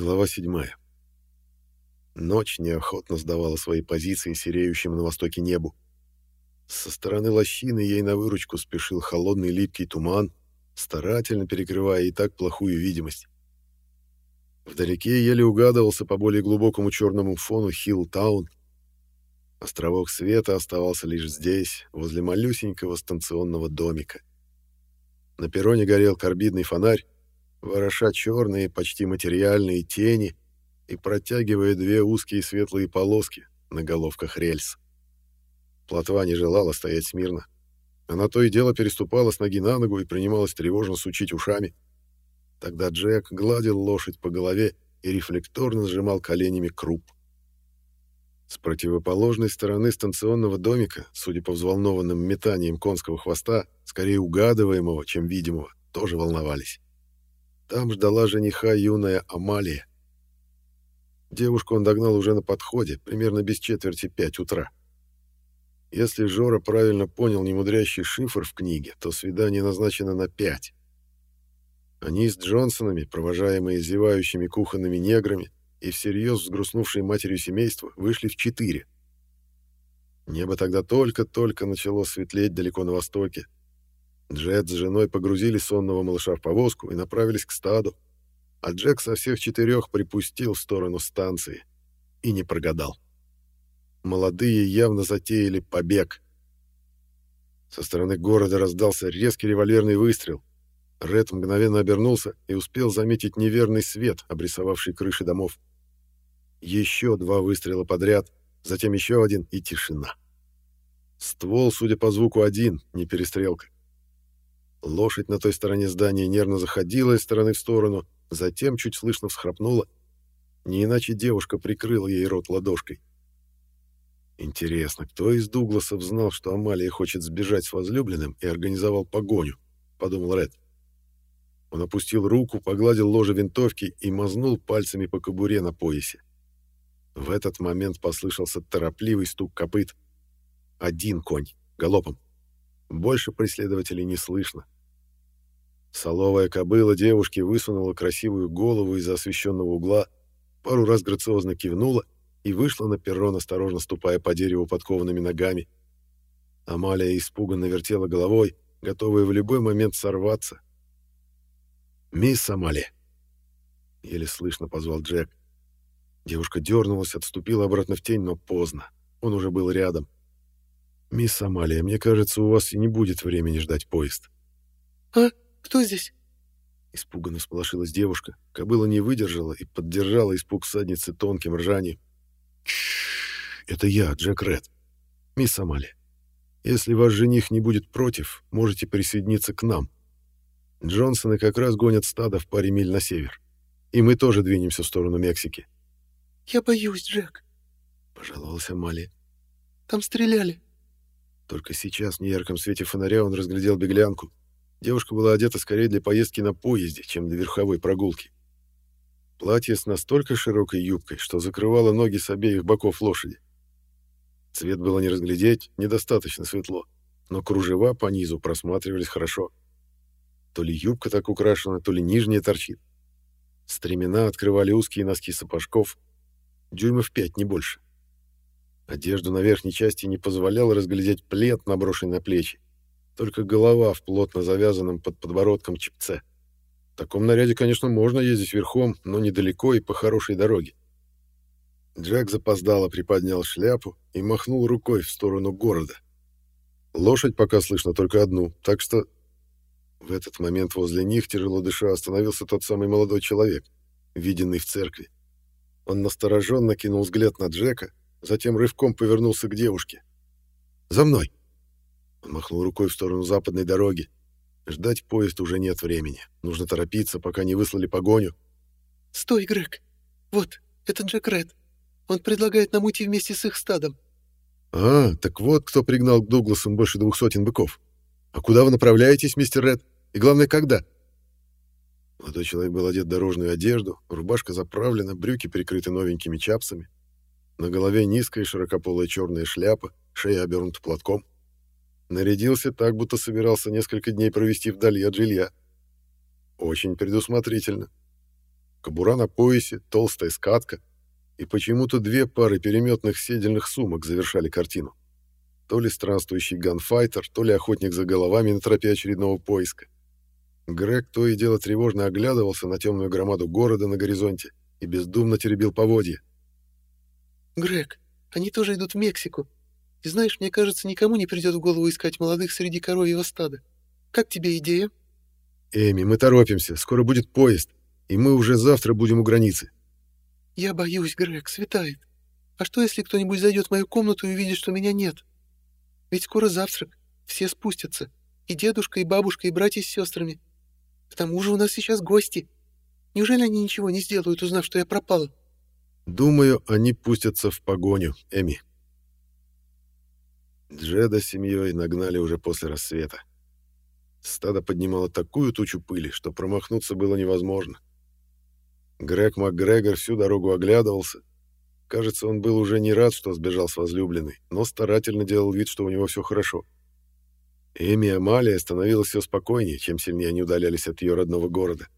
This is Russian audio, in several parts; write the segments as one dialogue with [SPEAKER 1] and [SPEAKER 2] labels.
[SPEAKER 1] Глава 7. Ночь неохотно сдавала свои позиции сереющим на востоке небу. Со стороны лощины ей на выручку спешил холодный липкий туман, старательно перекрывая и так плохую видимость. Вдалеке еле угадывался по более глубокому черному фону Хилл-таун. Островок света оставался лишь здесь, возле малюсенького станционного домика. На перроне горел карбидный фонарь, вороша черные, почти материальные тени и протягивая две узкие светлые полоски на головках рельс. Плотва не желала стоять смирно. Она то и дело переступала с ноги на ногу и принималась тревожно сучить ушами. Тогда Джек гладил лошадь по голове и рефлекторно сжимал коленями круп. С противоположной стороны станционного домика, судя по взволнованным метаниям конского хвоста, скорее угадываемого, чем видимого, тоже волновались. Там ждала жениха юная Амалия. Девушку он догнал уже на подходе, примерно без четверти пять утра. Если Жора правильно понял немудрящий шифр в книге, то свидание назначено на пять. Они с Джонсонами, провожаемые зевающими кухонными неграми и всерьез взгрустнувшей матерью семейства, вышли в четыре. Небо тогда только-только начало светлеть далеко на востоке, Джет с женой погрузили сонного малыша в повозку и направились к стаду, а Джек со всех четырех припустил в сторону станции и не прогадал. Молодые явно затеяли побег. Со стороны города раздался резкий револьверный выстрел. Ред мгновенно обернулся и успел заметить неверный свет, обрисовавший крыши домов. Еще два выстрела подряд, затем еще один и тишина. Ствол, судя по звуку, один, не перестрелка. Лошадь на той стороне здания нервно заходила из стороны в сторону, затем чуть слышно всхрапнула. Не иначе девушка прикрыла ей рот ладошкой. Интересно, кто из Дугласов знал, что Амалия хочет сбежать с возлюбленным и организовал погоню? Подумал Ред. Он опустил руку, погладил ложе винтовки и мазнул пальцами по кобуре на поясе. В этот момент послышался торопливый стук копыт. Один конь, галопом. Больше преследователей не слышно. Соловая кобыла девушки высунула красивую голову из-за освещенного угла, пару раз грациозно кивнула и вышла на перрон, осторожно ступая по дереву подкованными ногами. Амалия испуганно вертела головой, готовая в любой момент сорваться. «Мисс Амалия!» — еле слышно позвал Джек. Девушка дернулась, отступила обратно в тень, но поздно. Он уже был рядом. — «Мисс Амалия, мне кажется, у вас и не будет времени ждать поезд».
[SPEAKER 2] «А? Кто здесь?»
[SPEAKER 1] Испуганно сполошилась девушка. Кобыла не выдержала и поддержала испуг садницы тонким ржанием. «Тш, это я, Джек Ред. Мисс Амалия, если ваш жених не будет против, можете присоединиться к нам. Джонсоны как раз гонят стадо в паре миль на север. И мы тоже двинемся в сторону Мексики».
[SPEAKER 2] «Я боюсь, Джек», —
[SPEAKER 1] пожаловалась Амалия.
[SPEAKER 2] «Там стреляли».
[SPEAKER 1] Только сейчас в неярком свете фонаря он разглядел беглянку. Девушка была одета скорее для поездки на поезде, чем для верховой прогулки. Платье с настолько широкой юбкой, что закрывало ноги с обеих боков лошади. Цвет было не разглядеть, недостаточно светло, но кружева по низу просматривались хорошо. То ли юбка так украшена, то ли нижняя торчит. Стремена открывали узкие носки сапожков, дюймов пять, не больше. Одежду на верхней части не позволял разглядеть плед, наброшенный на плечи. Только голова в плотно завязанном под подбородком чепце. В таком наряде, конечно, можно ездить верхом, но недалеко и по хорошей дороге. Джек запоздало приподнял шляпу и махнул рукой в сторону города. Лошадь пока слышно только одну, так что... В этот момент возле них, тяжело дыша, остановился тот самый молодой человек, виденный в церкви. Он настороженно кинул взгляд на Джека, затем рывком повернулся к девушке. «За мной!» Он махнул рукой в сторону западной дороги. Ждать поезд уже нет времени. Нужно торопиться, пока не выслали погоню.
[SPEAKER 2] «Стой, Грег! Вот, это Джек Ред. Он предлагает нам уйти вместе с их стадом».
[SPEAKER 1] «А, так вот кто пригнал к Дугласам больше двух сотен быков. А куда вы направляетесь, мистер Ред? И главное, когда?» Молодой человек был одет в дорожную одежду, рубашка заправлена, брюки прикрыты новенькими чапсами. На голове низкая широкополая черная шляпа, шея обернута платком. Нарядился так, будто собирался несколько дней провести вдали от жилья. Очень предусмотрительно. кобура на поясе, толстая скатка и почему-то две пары переметных седельных сумок завершали картину. То ли странствующий ганфайтер, то ли охотник за головами на тропе очередного поиска. Грег то и дело тревожно оглядывался на темную громаду города на горизонте и бездумно теребил поводья.
[SPEAKER 2] «Грег, они тоже идут в Мексику. И знаешь, мне кажется, никому не придет в голову искать молодых среди коровьего стада. Как тебе идея?»
[SPEAKER 1] «Эми, мы торопимся. Скоро будет поезд, и мы уже завтра будем у границы».
[SPEAKER 2] «Я боюсь, Грег, светает. А что, если кто-нибудь зайдет в мою комнату и увидит, что меня нет? Ведь скоро завтрак, все спустятся. И дедушка, и бабушка, и братья с сестрами. К тому же у нас сейчас гости. Неужели они ничего не сделают, узнав, что я пропала?»
[SPEAKER 1] «Думаю, они пустятся в погоню, Эми». Джеда с семьей нагнали уже после рассвета. Стадо поднимало такую тучу пыли, что промахнуться было невозможно. Грег МакГрегор всю дорогу оглядывался. Кажется, он был уже не рад, что сбежал с возлюбленной, но старательно делал вид, что у него все хорошо. Эми Амалия становилось все спокойнее, чем сильнее они удалялись от ее родного города.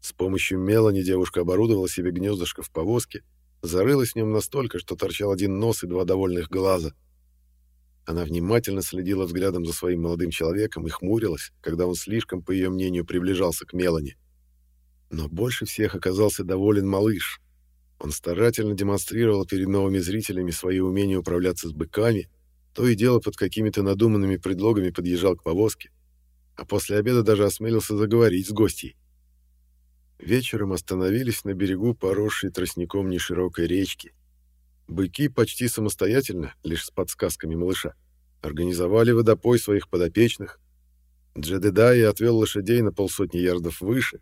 [SPEAKER 1] С помощью Мелани девушка оборудовала себе гнездышко в повозке, зарылась в нем настолько, что торчал один нос и два довольных глаза. Она внимательно следила взглядом за своим молодым человеком и хмурилась, когда он слишком, по ее мнению, приближался к Мелани. Но больше всех оказался доволен малыш. Он старательно демонстрировал перед новыми зрителями свои умения управляться с быками, то и дело под какими-то надуманными предлогами подъезжал к повозке, а после обеда даже осмелился заговорить с гостьей. Вечером остановились на берегу поросшей тростником неширокой речки. Быки почти самостоятельно, лишь с подсказками малыша, организовали водопой своих подопечных. Джедедай отвел лошадей на полсотни ярдов выше.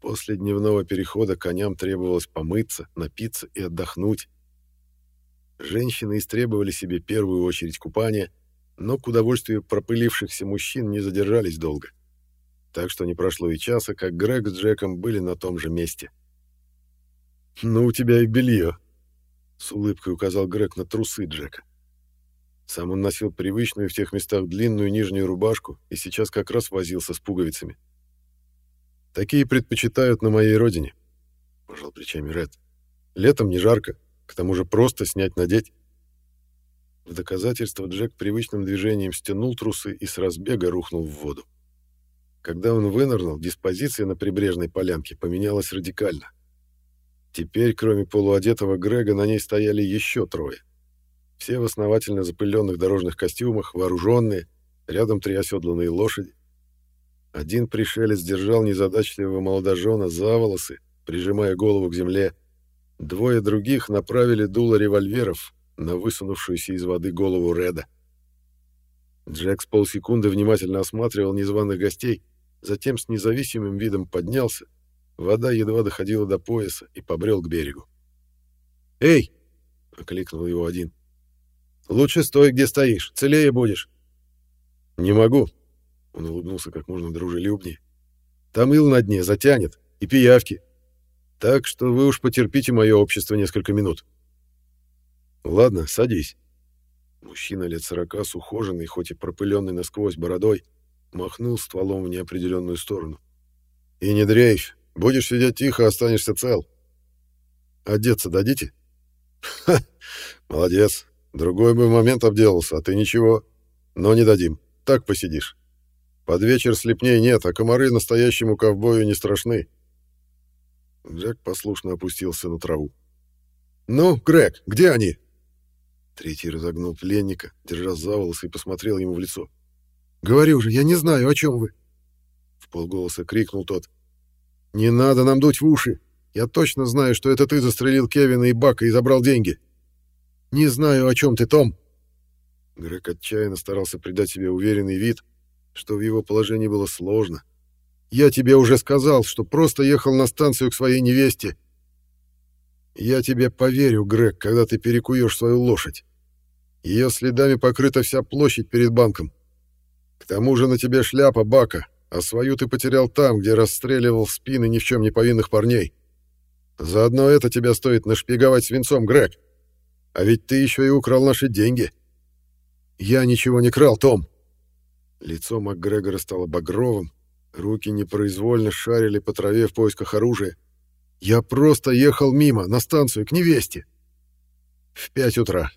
[SPEAKER 1] После дневного перехода коням требовалось помыться, напиться и отдохнуть. Женщины истребовали себе первую очередь купания, но к удовольствию пропылившихся мужчин не задержались долго. Так что не прошло и часа, как Грег с Джеком были на том же месте. «Ну, у тебя и белье», — с улыбкой указал Грег на трусы Джека. Сам он носил привычную в тех местах длинную нижнюю рубашку и сейчас как раз возился с пуговицами. «Такие предпочитают на моей родине», — пожал плечами Ред. «Летом не жарко, к тому же просто снять-надеть. В доказательство Джек привычным движением стянул трусы и с разбега рухнул в воду. Когда он вынырнул, диспозиция на прибрежной полянке поменялась радикально. Теперь, кроме полуодетого Грега, на ней стояли еще трое. Все в основательно запыленных дорожных костюмах, вооруженные, рядом три оседланные лошади. Один пришелец держал незадачливого молодожена за волосы, прижимая голову к земле, Двое других направили дуло револьверов на высунувшуюся из воды голову Реда. Джек с полсекунды внимательно осматривал незваных гостей, затем с независимым видом поднялся, вода едва доходила до пояса и побрел к берегу. «Эй!» — окликнул его один. «Лучше стой, где стоишь, целее будешь». «Не могу», — он улыбнулся как можно дружелюбнее. «Там ил на дне, затянет, и пиявки. Так что вы уж потерпите мое общество несколько минут. Ладно, садись. Мужчина лет сорока с ухоженной, хоть и пропыленной насквозь бородой, махнул стволом в неопределенную сторону. И не дрейфь. Будешь сидеть тихо, останешься цел. Одеться дадите? Ха! Молодец. Другой бы момент обделался, а ты ничего. Но не дадим. Так посидишь. Под вечер слепней нет, а комары настоящему ковбою не страшны. Джек послушно опустился на траву. «Ну, Грег, где они?» Третий разогнул пленника, держа за волосы и посмотрел ему в лицо. «Говори уже, я не знаю, о чем вы!» В полголоса крикнул тот. «Не надо нам дуть в уши! Я точно знаю, что это ты застрелил Кевина и Бака и забрал деньги!» «Не знаю, о чем ты, Том!» Грег отчаянно старался придать себе уверенный вид, что в его положении было сложно, я тебе уже сказал, что просто ехал на станцию к своей невесте. Я тебе поверю, Грег, когда ты перекуешь свою лошадь. Ее следами покрыта вся площадь перед банком. К тому же на тебе шляпа бака, а свою ты потерял там, где расстреливал в спины ни в чем не повинных парней. Заодно это тебя стоит нашпиговать свинцом, Грег. А ведь ты еще и украл наши деньги. Я ничего не крал, Том. Лицо МакГрегора стало багровым, Руки непроизвольно шарили по траве в поисках оружия. Я просто ехал мимо, на станцию, к невесте. В пять утра.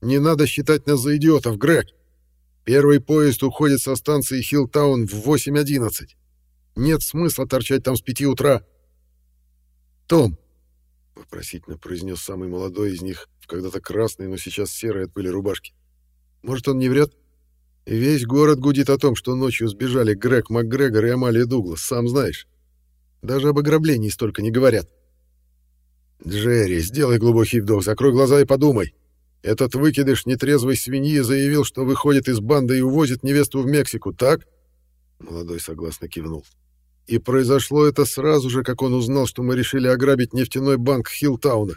[SPEAKER 1] Не надо считать нас за идиотов, Грег. Первый поезд уходит со станции Хиллтаун в 8.11. Нет смысла торчать там с пяти утра. Том, — вопросительно произнес самый молодой из них, в когда-то красной, но сейчас серой от пыли рубашки. «Может, он не врет? Весь город гудит о том, что ночью сбежали Грег МакГрегор и Амалия Дуглас, сам знаешь. Даже об ограблении столько не говорят». «Джерри, сделай глубокий вдох, закрой глаза и подумай. Этот выкидыш нетрезвой свиньи заявил, что выходит из банды и увозит невесту в Мексику, так?» Молодой согласно кивнул. И произошло это сразу же, как он узнал, что мы решили ограбить нефтяной банк Хиллтауна.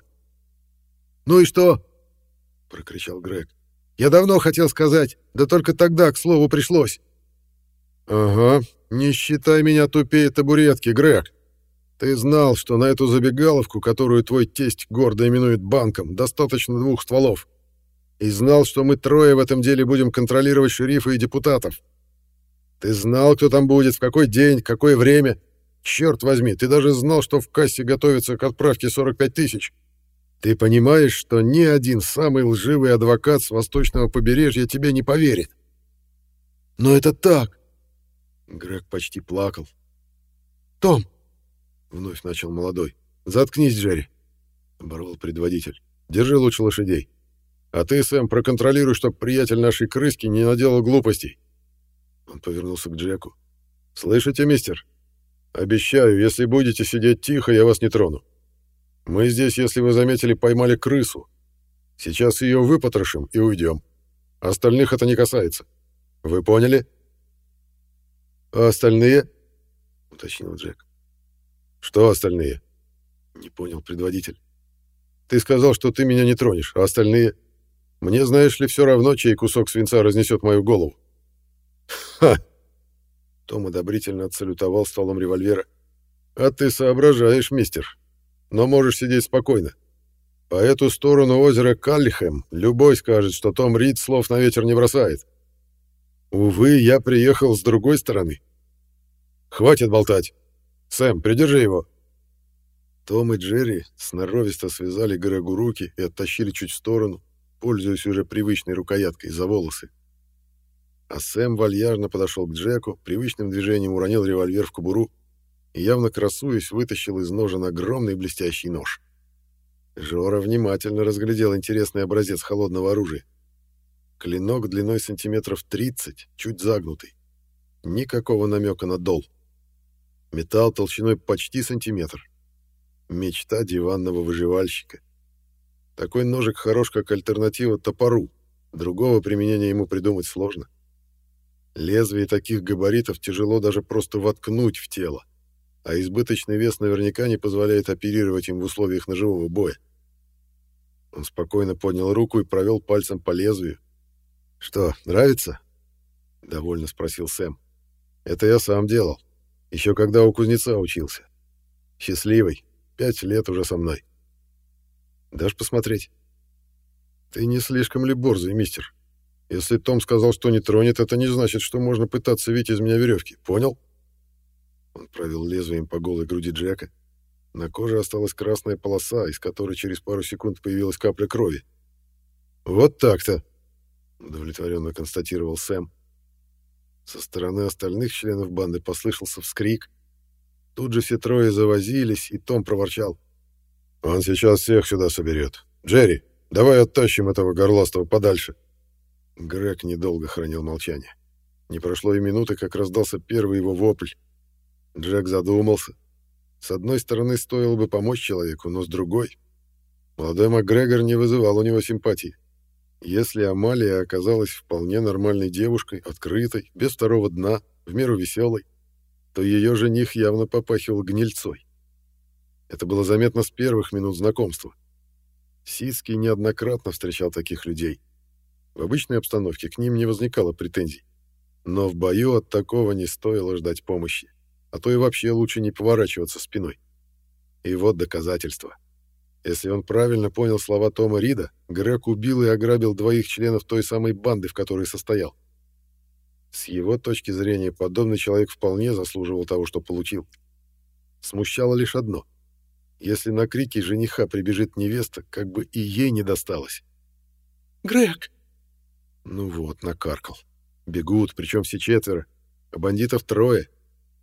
[SPEAKER 1] «Ну и что?» — прокричал Грег. «Я давно хотел сказать, да только тогда, к слову, пришлось». «Ага, не считай меня тупее табуретки, Грег. Ты знал, что на эту забегаловку, которую твой тесть гордо именует банком, достаточно двух стволов. И знал, что мы трое в этом деле будем контролировать шерифа и депутатов. Ты знал, кто там будет, в какой день, какое время. Черт возьми, ты даже знал, что в кассе готовится к отправке 45 тысяч. Ты понимаешь, что ни один самый лживый адвокат с восточного побережья тебе не поверит. Но это так. Грег почти плакал. Том, вновь начал молодой. Заткнись, Джерри, оборвал предводитель. Держи лучше лошадей. А ты, Сэм, проконтролируй, чтоб приятель нашей крыски не наделал глупостей. Он повернулся к Джеку. «Слышите, мистер? Обещаю, если будете сидеть тихо, я вас не трону. Мы здесь, если вы заметили, поймали крысу. Сейчас ее выпотрошим и уйдем. Остальных это не касается. Вы поняли?» «А остальные?» — уточнил Джек. «Что остальные?» — не понял предводитель. «Ты сказал, что ты меня не тронешь, а остальные...» Мне, знаешь ли, все равно, чей кусок свинца разнесет мою голову. «Ха!» Том одобрительно отсалютовал стволом револьвера. «А ты соображаешь, мистер. Но можешь сидеть спокойно. По эту сторону озера Каллихем любой скажет, что Том Рид слов на ветер не бросает. Увы, я приехал с другой стороны. Хватит болтать. Сэм, придержи его». Том и Джерри сноровисто связали Грегу руки и оттащили чуть в сторону, пользуясь уже привычной рукояткой за волосы. А Сэм вальяжно подошел к Джеку, привычным движением уронил револьвер в кобуру и, явно красуясь, вытащил из ножен огромный блестящий нож. Жора внимательно разглядел интересный образец холодного оружия. Клинок длиной сантиметров 30, чуть загнутый. Никакого намека на дол. Металл толщиной почти сантиметр. Мечта диванного выживальщика. Такой ножик хорош как альтернатива топору. Другого применения ему придумать сложно. Лезвие таких габаритов тяжело даже просто воткнуть в тело, а избыточный вес наверняка не позволяет оперировать им в условиях ножевого боя. Он спокойно поднял руку и провел пальцем по лезвию. «Что, нравится?» — довольно спросил Сэм. «Это я сам делал. Еще когда у кузнеца учился. Счастливый. Пять лет уже со мной. Дашь посмотреть?» «Ты не слишком ли борзый, мистер?» Если Том сказал, что не тронет, это не значит, что можно пытаться вить из меня веревки. Понял? Он провел лезвием по голой груди Джека. На коже осталась красная полоса, из которой через пару секунд появилась капля крови. «Вот так-то!» — удовлетворенно констатировал Сэм. Со стороны остальных членов банды послышался вскрик. Тут же все трое завозились, и Том проворчал. «Он сейчас всех сюда соберет. Джерри, давай оттащим этого горластого подальше». Грег недолго хранил молчание. Не прошло и минуты, как раздался первый его вопль. Джек задумался. С одной стороны, стоило бы помочь человеку, но с другой... Молодой МакГрегор не вызывал у него симпатии. Если Амалия оказалась вполне нормальной девушкой, открытой, без второго дна, в меру веселой, то ее жених явно попахивал гнильцой. Это было заметно с первых минут знакомства. Сицкий неоднократно встречал таких людей. В обычной обстановке к ним не возникало претензий. Но в бою от такого не стоило ждать помощи, а то и вообще лучше не поворачиваться спиной. И вот доказательство. Если он правильно понял слова Тома Рида, Грег убил и ограбил двоих членов той самой банды, в которой состоял. С его точки зрения, подобный человек вполне заслуживал того, что получил. Смущало лишь одно. Если на крики жениха прибежит невеста, как бы и ей не досталось.
[SPEAKER 2] «Грег!»
[SPEAKER 1] Ну вот, накаркал. Бегут, причем все четверо, а бандитов трое.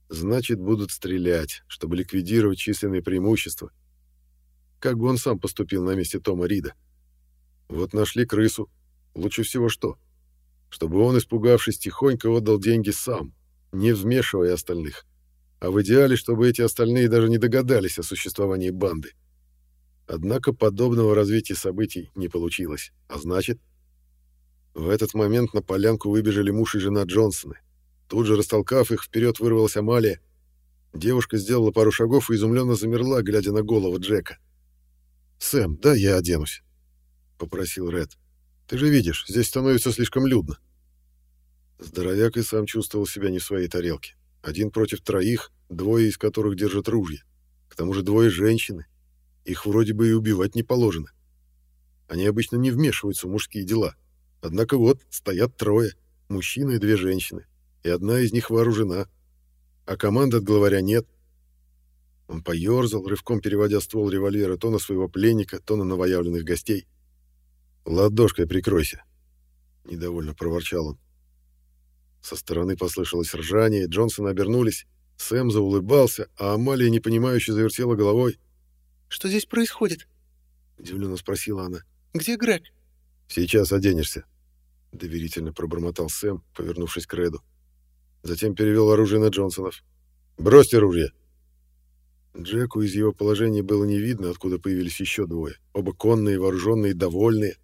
[SPEAKER 1] Значит, будут стрелять, чтобы ликвидировать численные преимущества. Как бы он сам поступил на месте Тома Рида? Вот нашли крысу. Лучше всего что? Чтобы он, испугавшись, тихонько отдал деньги сам, не вмешивая остальных. А в идеале, чтобы эти остальные даже не догадались о существовании банды. Однако подобного развития событий не получилось. А значит... В этот момент на полянку выбежали муж и жена Джонсона. Тут же, растолкав их, вперед вырвалась Амалия. Девушка сделала пару шагов и изумленно замерла, глядя на голову Джека. «Сэм, да я оденусь», — попросил Ред. «Ты же видишь, здесь становится слишком людно». Здоровяк и сам чувствовал себя не в своей тарелке. Один против троих, двое из которых держат ружья. К тому же двое женщины. Их вроде бы и убивать не положено. Они обычно не вмешиваются в мужские дела. Однако вот стоят трое, мужчина и две женщины, и одна из них вооружена. А команды от главаря нет. Он поерзал, рывком переводя ствол револьвера то на своего пленника, то на новоявленных гостей. «Ладошкой прикройся», — недовольно проворчал он. Со стороны послышалось ржание, Джонсон обернулись. Сэм заулыбался, а Амалия непонимающе завертела головой.
[SPEAKER 2] «Что здесь происходит?»
[SPEAKER 1] — удивленно спросила она.
[SPEAKER 2] «Где Грег?»
[SPEAKER 1] «Сейчас оденешься», — доверительно пробормотал Сэм, повернувшись к Реду. Затем перевел оружие на Джонсонов. «Бросьте оружие!» Джеку из его положения было не видно, откуда появились еще двое. Оба конные, вооруженные, довольные.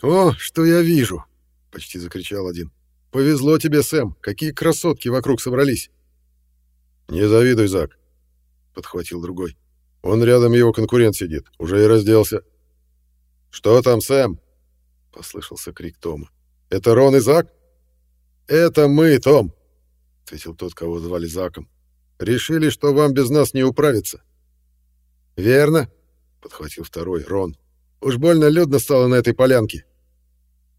[SPEAKER 1] «О, что я вижу!» — почти закричал один. Повезло тебе, Сэм. Какие красотки вокруг собрались. Не завидуй, Зак, подхватил другой. Он рядом его конкурент сидит, уже и разделся. Что там, Сэм? послышался крик Тома. Это Рон и Зак? Это мы, Том, ответил тот, кого звали Заком. Решили, что вам без нас не управиться. Верно, подхватил второй, Рон. Уж больно людно стало на этой полянке.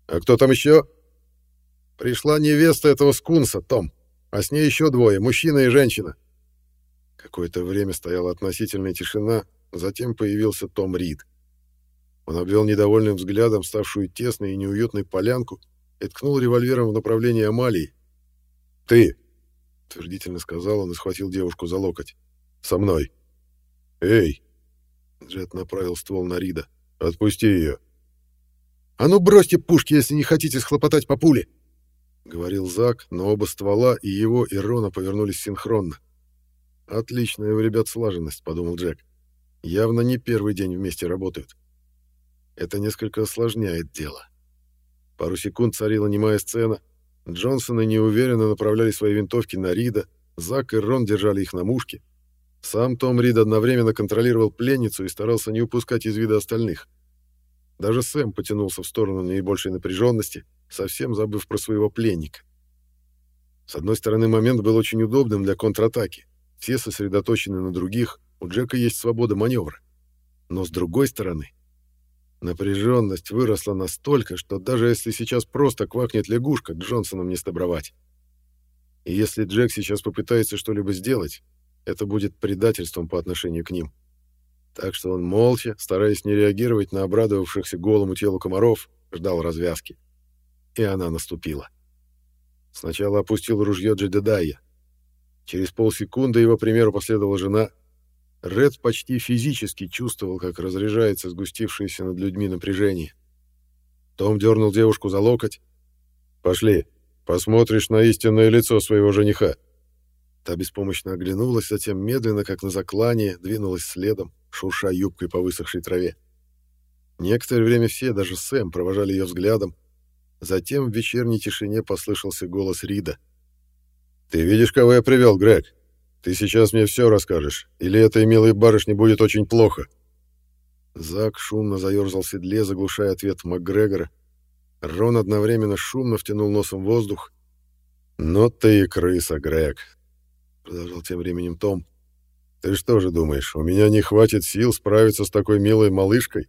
[SPEAKER 1] А кто там еще? Пришла невеста этого скунса, Том, а с ней еще двое, мужчина и женщина. Какое-то время стояла относительная тишина, затем появился Том Рид. Он обвел недовольным взглядом ставшую тесной и неуютной полянку и ткнул револьвером в направлении Амалии. «Ты!» — твердительно сказал он и схватил девушку за локоть. «Со мной!» «Эй!» — Джет направил ствол на Рида. «Отпусти ее!» «А ну бросьте пушки, если не хотите схлопотать по пуле!» — говорил Зак, но оба ствола, и его, и Рона повернулись синхронно. «Отличная у ребят слаженность», — подумал Джек. «Явно не первый день вместе работают. Это несколько осложняет дело». Пару секунд царила немая сцена. Джонсоны неуверенно направляли свои винтовки на Рида, Зак и Рон держали их на мушке. Сам Том Рид одновременно контролировал пленницу и старался не упускать из вида остальных. Даже Сэм потянулся в сторону наибольшей напряженности — совсем забыв про своего пленника. С одной стороны, момент был очень удобным для контратаки. Все сосредоточены на других, у Джека есть свобода маневра. Но с другой стороны, напряженность выросла настолько, что даже если сейчас просто квакнет лягушка, Джонсоном не стобровать. И если Джек сейчас попытается что-либо сделать, это будет предательством по отношению к ним. Так что он молча, стараясь не реагировать на обрадовавшихся голому телу комаров, ждал развязки и она наступила. Сначала опустил ружье Джедедая. Через полсекунды его примеру последовала жена. Ред почти физически чувствовал, как разряжается сгустившееся над людьми напряжение. Том дернул девушку за локоть. «Пошли, посмотришь на истинное лицо своего жениха». Та беспомощно оглянулась, затем медленно, как на заклание, двинулась следом, шурша юбкой по высохшей траве. Некоторое время все, даже Сэм, провожали ее взглядом, Затем в вечерней тишине послышался голос Рида. «Ты видишь, кого я привел, Грег? Ты сейчас мне все расскажешь, или этой милой барышне будет очень плохо?» Зак шумно заерзал в седле, заглушая ответ МакГрегора. Рон одновременно шумно втянул носом воздух. «Ну ты и крыса, Грег», — продолжал тем временем Том. «Ты что же думаешь, у меня не хватит сил справиться с такой милой малышкой?»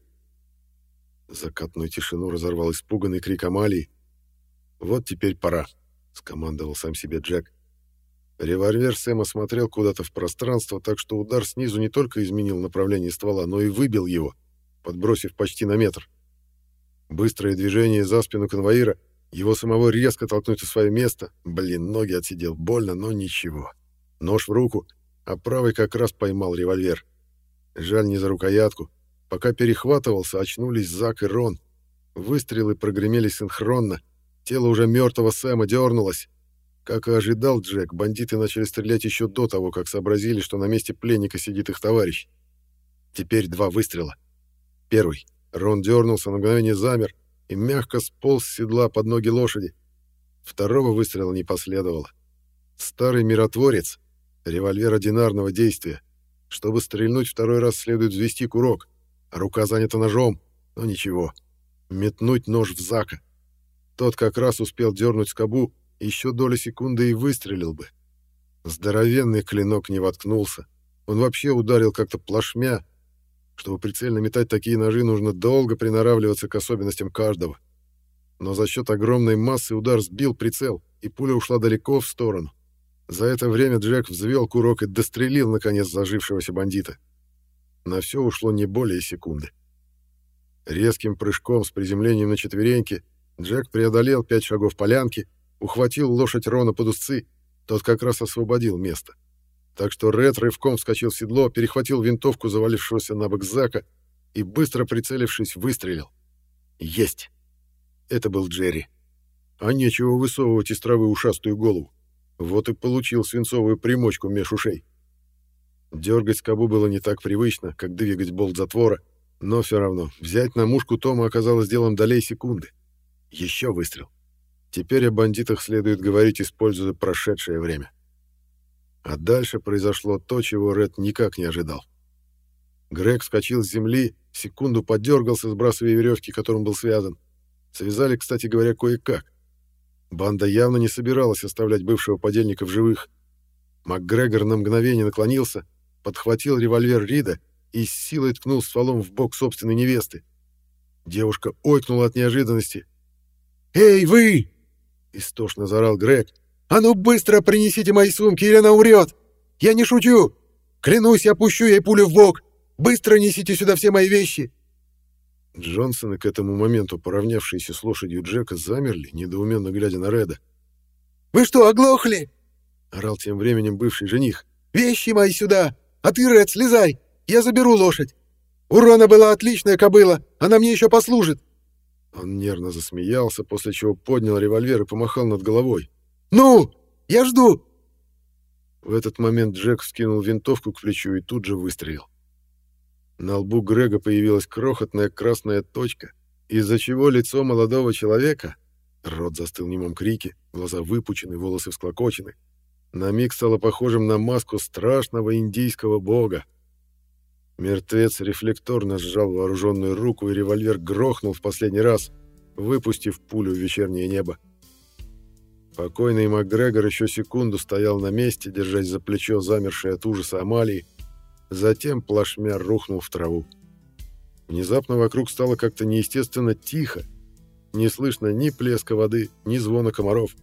[SPEAKER 1] Закатную тишину разорвал испуганный крик Амалии. «Вот теперь пора», — скомандовал сам себе Джек. Револьвер Сэма смотрел куда-то в пространство, так что удар снизу не только изменил направление ствола, но и выбил его, подбросив почти на метр. Быстрое движение за спину конвоира, его самого резко толкнуть в свое место. Блин, ноги отсидел, больно, но ничего. Нож в руку, а правый как раз поймал револьвер. Жаль не за рукоятку. Пока перехватывался, очнулись Зак и Рон. Выстрелы прогремели синхронно. Тело уже мертвого Сэма дернулось. Как и ожидал Джек, бандиты начали стрелять еще до того, как сообразили, что на месте пленника сидит их товарищ. Теперь два выстрела. Первый. Рон дернулся, на мгновение замер и мягко сполз с седла под ноги лошади. Второго выстрела не последовало. Старый миротворец, револьвер одинарного действия. Чтобы стрельнуть второй раз, следует взвести курок, рука занята ножом, но ничего. Метнуть нож в Зака. Тот как раз успел дернуть скобу, еще доля секунды и выстрелил бы. Здоровенный клинок не воткнулся. Он вообще ударил как-то плашмя. Чтобы прицельно метать такие ножи, нужно долго приноравливаться к особенностям каждого. Но за счет огромной массы удар сбил прицел, и пуля ушла далеко в сторону. За это время Джек взвел курок и дострелил, наконец, зажившегося бандита. На все ушло не более секунды. Резким прыжком с приземлением на четвереньки Джек преодолел пять шагов полянки ухватил лошадь Рона под узцы, тот как раз освободил место. Так что Ред рывком вскочил в седло, перехватил винтовку завалившегося на бок Зака и, быстро прицелившись, выстрелил. Есть! Это был Джерри. А нечего высовывать из травы ушастую голову. Вот и получил свинцовую примочку меж ушей. Дергать скобу было не так привычно, как двигать болт затвора, но все равно взять на мушку Тома оказалось делом долей секунды. Еще выстрел. Теперь о бандитах следует говорить, используя прошедшее время. А дальше произошло то, чего Ред никак не ожидал. Грег вскочил с земли, секунду подергался, сбрасывая веревки, которым был связан. Связали, кстати говоря, кое-как. Банда явно не собиралась оставлять бывшего подельника в живых. МакГрегор на мгновение наклонился, подхватил револьвер Рида и с силой ткнул стволом в бок собственной невесты. Девушка ойкнула от неожиданности. «Эй, вы!» Истошно заорал Грег. «А ну быстро принесите мои сумки, или она умрет! Я не шучу! Клянусь, я пущу ей пулю в бок! Быстро несите сюда все мои вещи!» Джонсоны, к этому моменту поравнявшиеся с лошадью Джека, замерли, недоуменно глядя на Реда. «Вы что, оглохли?» — орал тем временем бывший жених. «Вещи мои сюда! А ты, Ред, слезай! Я заберу лошадь! У Рона была отличная кобыла, она мне еще послужит!» Он нервно засмеялся, после чего поднял револьвер и помахал над головой. «Ну, я жду!» В этот момент Джек вскинул винтовку к плечу и тут же выстрелил. На лбу Грега появилась крохотная красная точка, из-за чего лицо молодого человека, рот застыл в немом крике, глаза выпучены, волосы всклокочены, на миг стало похожим на маску страшного индийского бога. Мертвец рефлекторно сжал вооруженную руку, и револьвер грохнул в последний раз, выпустив пулю в вечернее небо. Покойный МакГрегор еще секунду стоял на месте, держась за плечо замершей от ужаса Амалии, затем плашмя рухнул в траву. Внезапно вокруг стало как-то неестественно тихо, не слышно ни плеска воды, ни звона комаров.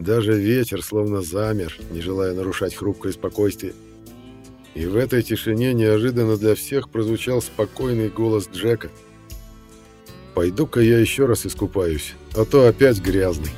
[SPEAKER 1] Даже ветер словно замер, не желая нарушать хрупкое спокойствие. И в этой тишине неожиданно для всех прозвучал спокойный голос Джека. «Пойду-ка я еще раз искупаюсь, а то опять грязный».